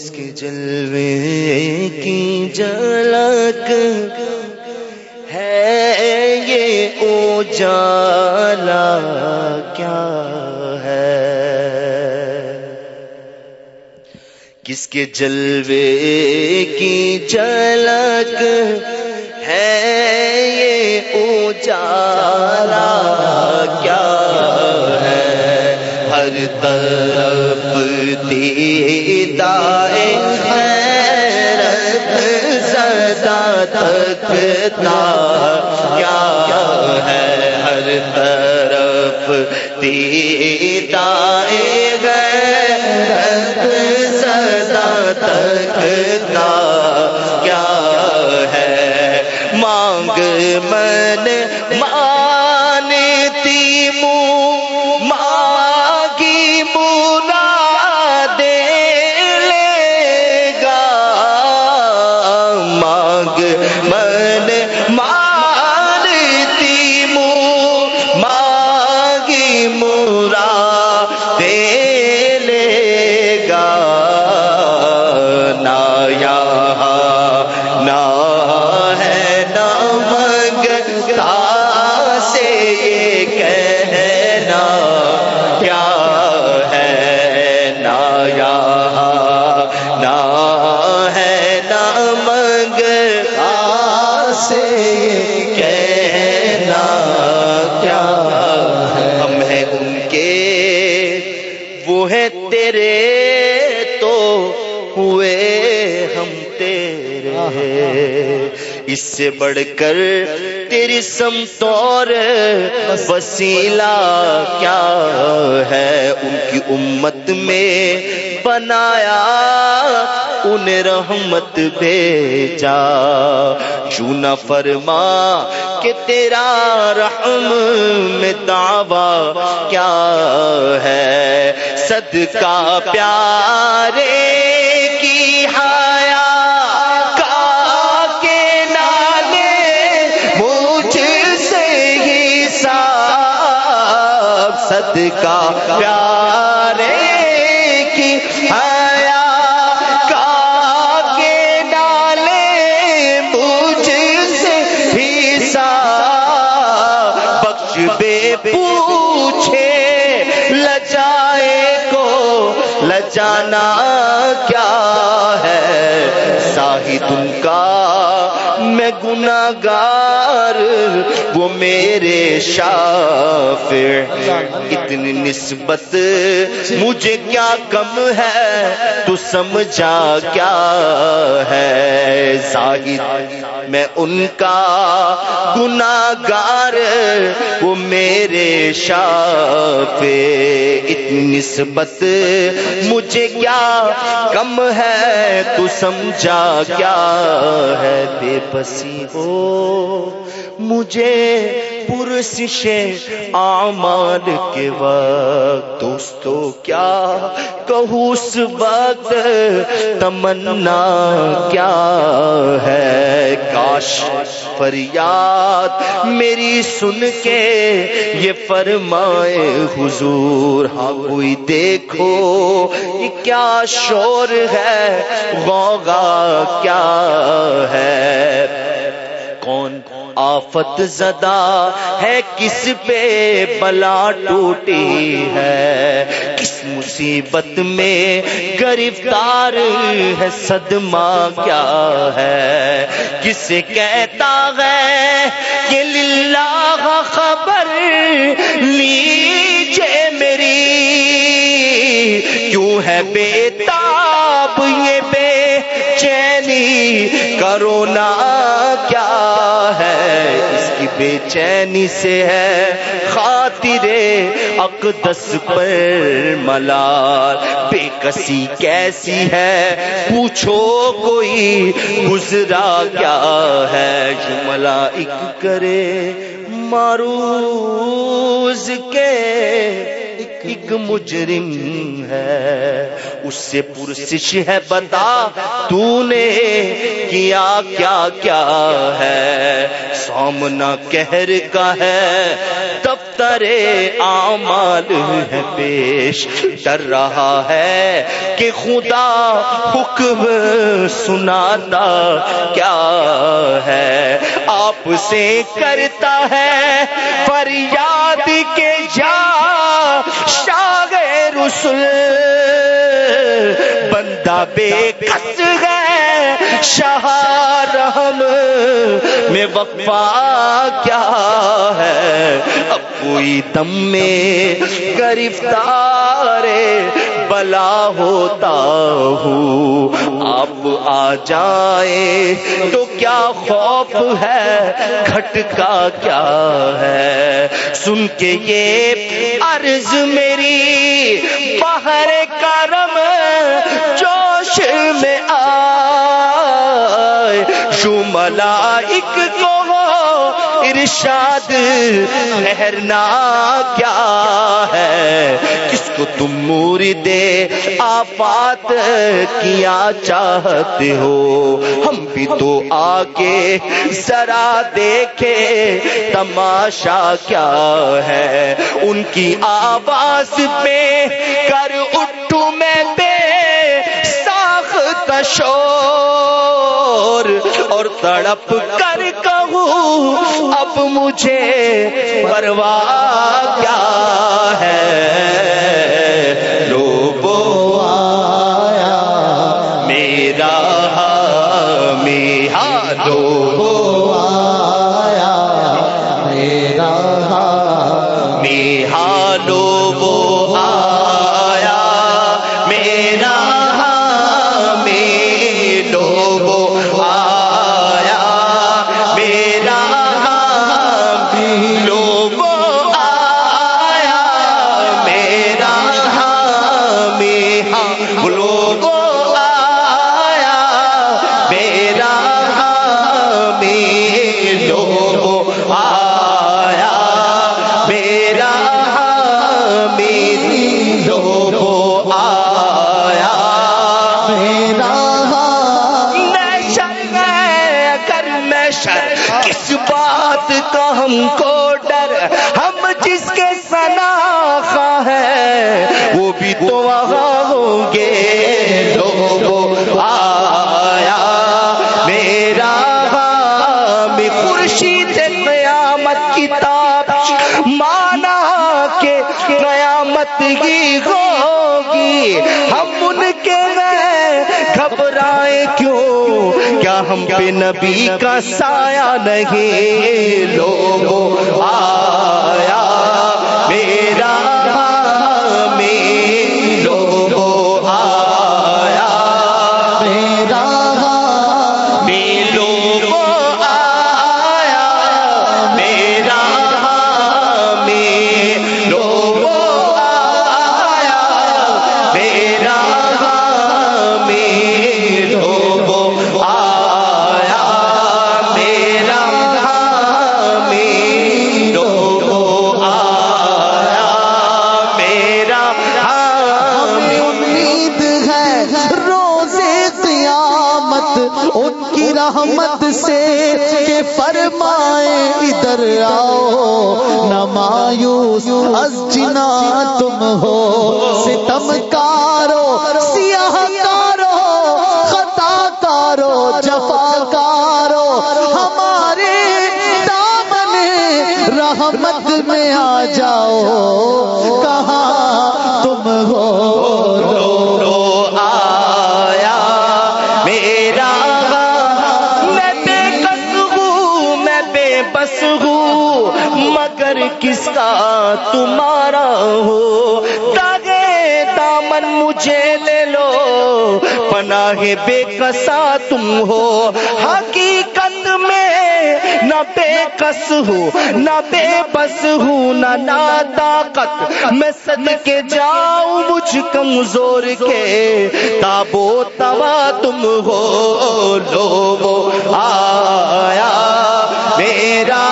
اس کے جلوے کی جلک ہے یہ اجالا کیا ہے؟ کس کے جلوے کی جلک ہے یہ اجالا تکتا کیا ہے ہر طرف دیدائے گئے سدا تکتا میں نے ماں سے بڑھ کر تیری سمت اور وسیلہ کیا ہے ان کی امت میں بنایا ان رحمت بھیجا یوں نہ فرما کہ تیرا رحم میں دعوی کیا ہے صدقہ پیارے جانا کیا ہے؟ شاہد ان کا میں گناگار وہ میرے شافع اتنی نسبت مجھے کیا کم ہے؟ تو سمجھا کیا ہے؟ زاہد، میں ان کا گناگار وہ میرے شافع اتنی نسبت مجھے کیا کم ہے؟ تو سمجھا کیا ہے؟ بے وسیع ہو مجھے پرسش اعمال کے وقت، دوستو، کیا کہوں اس وقت؟ تمنا کیا ہے؟ کاش فریاد میری سن کے یہ فرمائے حضور ہاں کوئی دیکھو یہ کیا شور ہے، غوغا کیا ہے؟ کون آفت زدہ ہے، کس پہ بلا ٹوٹی ہے؟ کس مصیبت میں گرفتار ہے؟ صدمہ کیا ہے؟ کسے کہتا ہے کہ للہ خبر لیجے میری۔ کیوں ہے بے تاب یہ بے چینی؟ کرونا چینی سے ہے خاطر اقدس پر ملال۔ بے کسی کیسی ہے؟ پوچھو کوئی، گزرا کیا ہے؟ جو ملائک کرے معروض کے ایک مجرم ہے۔ اس سے پرسش ہے بتا۔ تو نے کیا کیا کیا ہے؟ سامنا کہر کا ہے۔ دفتر آمال ہے پیش۔ ڈر رہا ہے کہ خدا حکم سناتا کیا ہے۔ آپ سے کرتا ہے فریاد کے جا شاہ رسول، بندہ بے کس ہے، شاہ رحم میں وقفہ کیا ہے؟ اب کوئی دم میں گرفتار بلا ہوتا ہوں۔ آپ آ جائیں تو کیا خوف ہے؟ کھٹکا کیا ہے؟ سن کے یہ عرض میری باہر کرم جوش میں آئے۔ شو ملائک کو ارشاد، ٹھہرنا کیا ہے؟ کس کو تم موری دے آفات کیا چاہتے ہو؟ ہم بھی تو آگے ذرا دیکھے تماشا کیا ہے؟ ان کی آواز پہ کر اٹھوں میں بے ساخت شور اور تڑپ کر کہوں اب مجھے پرواہ ہوں گے لوگو آیا، میرا میں خورشید قیامت کتاب مانا کہ قیامت ہی ہوگی۔ ہم ان کے میں گھبرائے کیوں؟ کیا ہم پہ نبی کا سایہ نہیں؟ لوگو آیا، میرا قیامت ان کی رحمت سے کہ فرمائے، ادھر آؤ، نہ مایوس، از جنا تم ہو، ستم کارو، سیاہ کارو، خطا کارو، جفا کارو، ہمارے دامن رحمت میں آ جاؤ بس ہوں مگر کس کا تمہارا ہو؟ تاگے دامن مجھے لے لو، پناہ بے کسا تم ہو۔ حقیقت میں نہ بے کس ہوں، نہ بے بس ہوں، نہ نا طاقت میں صد کے جاؤں مجھ کمزور کے۔ تابو توا تم ہو، لو آیا۔ میرا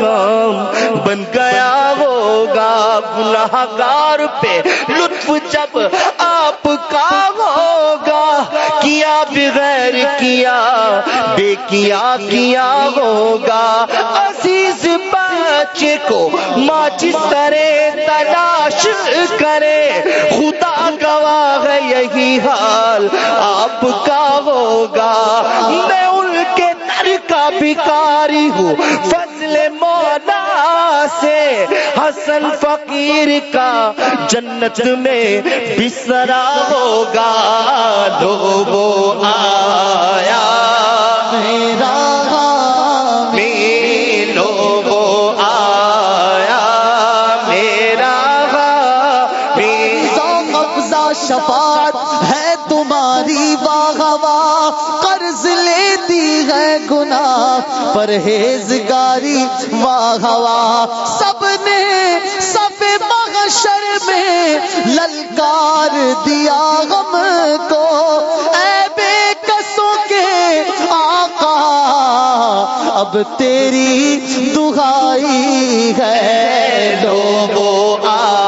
کام بن گیا ہوگا گناہ گار پہ لطف جب آپ کا ہوگا کیا بغیر کیا بے کیا کیا ہوگا عزیز بچے کو ماں جس طرح تلاش کرے۔ خدا گواہ ہے یہی حال آپ کا ہوگا۔ میں ان کے در کا بھکاری ہوں۔ فضل مولا سے حسن فقیر کا جنت میں بسرا ہوگا لوگو آیا۔ میرا آیا۔ میرا شفاعت ہے گناہ، پرہیزگاری واہ واہ سب نے سب محشر میں للکار دیا غم کو۔ اے بے کسوں کے آقا، اب تیری دہائی ہے، لوگو آیا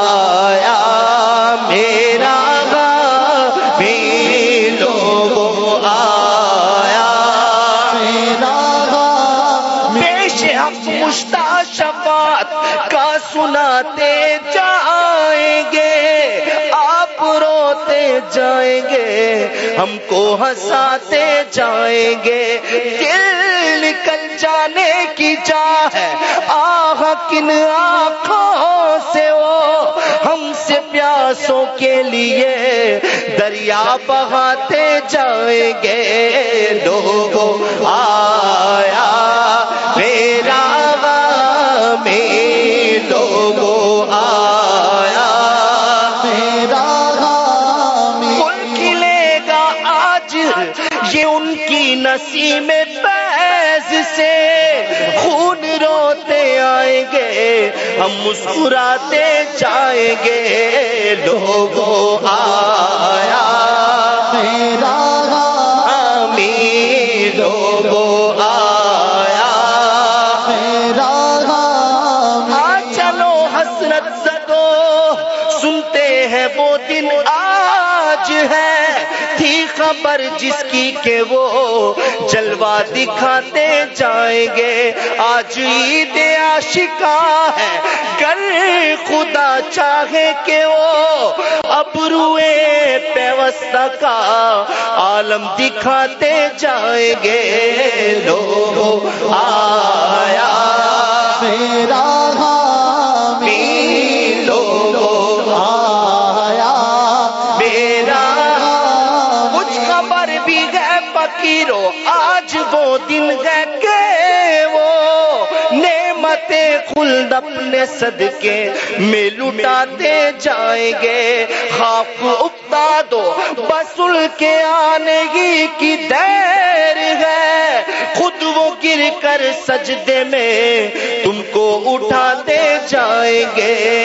حق شفاعت کا سناتے جائیں گے۔ آپ روتے جائیں گے، ہم کو ہنساتے جائیں گے۔ دل نکل جانے کی چاہ ہے، آہ کن آنکھوں سے وہ۔ ہم سے پیاسوں کے لیے دریا بہاتے جائیں گے۔ لوگوں آیا کی نسیم فیض سے خون روتے آئیں گے ہم مسکراتے جائیں گے لوگوں آیا۔ خبر جس کی کہ وہ جلوہ دکھاتے جائیں گے۔ آج عید عاشقا ہے۔ گر خدا چاہے کہ وہ ابروئے پیوستہ کا عالم دکھاتے جائیں گے۔ لوگوں آیا اپنے صدقے میں لٹاتے جائیں گے۔ خاک اپتا دو بسل کے آنے ہی کی دیر ہے۔ خود وہ گر کر سجدے میں تم کو اٹھاتے جائیں گے۔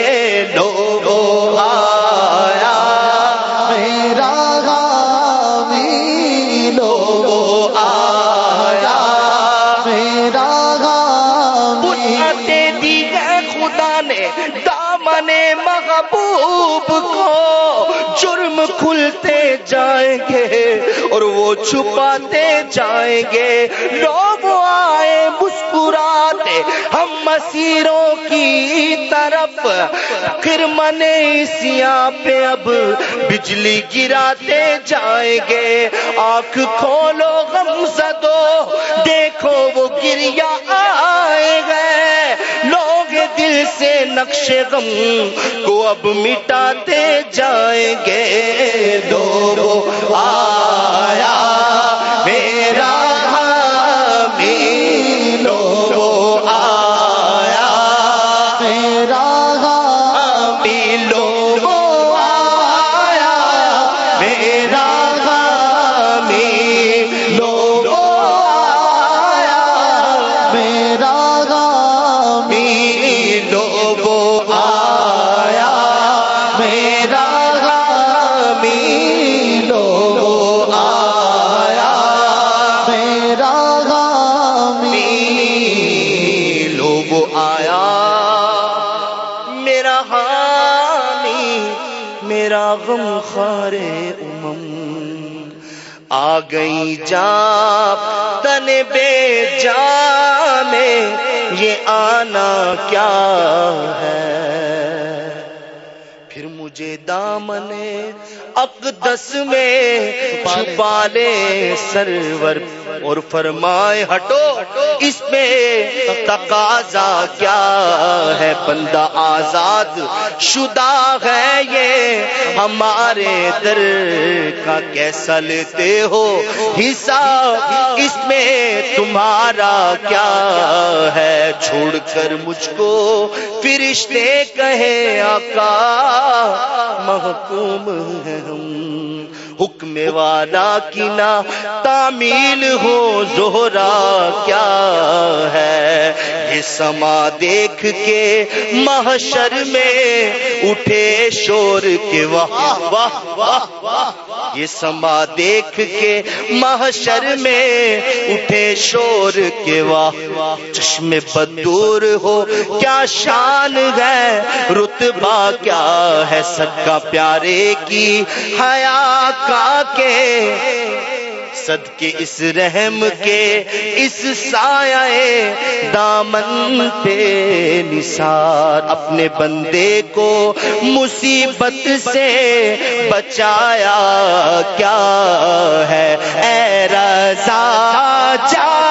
کھلتے جائیں گے اور وہ چھپاتے جائیں گے۔ لوگ آئے مسکراتے ہم مسیروں کی طرف۔ پھر منے سیاہ پہ اب بجلی گراتے جائیں گے۔ آنکھ کھولو، غم زدو، دیکھو وہ گریا آئے گئے۔ دل سے نقش غم کو اب مٹاتے جائیں گے۔ دو آ غم خارے امم۔ آ گئی جا تن بے جا میں، یہ آنا کیا ہے؟ پھر مجھے دامن اقدس میں چھپا لے سرور اور فرمائے، ہٹو، اس میں تقاضا کیا ہے؟ بندہ آزاد شدہ ہے یہ ہمارے در کا کیسا لیتے ہو؟ حساب اس میں تمہارا کیا ہے؟ چھوڑ کر مجھ کو فرشتے کہے آقا محکوم ہے ہم۔ حکم والا کی نا تعمیل ہو زہرا کیا ہے؟ یہ سما دیکھ کے محشر میں اٹھے شور کے واہ واہ واہ واہ یہ سما دیکھ کے محشر میں اٹھے شور کے واہ چشم بدور ہو، کیا شان ہے؟ رتبہ کیا ہے سب کا پیارے کی حیا کا کے صد کے اس رحم کے، اس سایہ دامن پہ نثار اپنے بندے کو مصیبت سے بچایا کیا ہے؟ اے رضا جان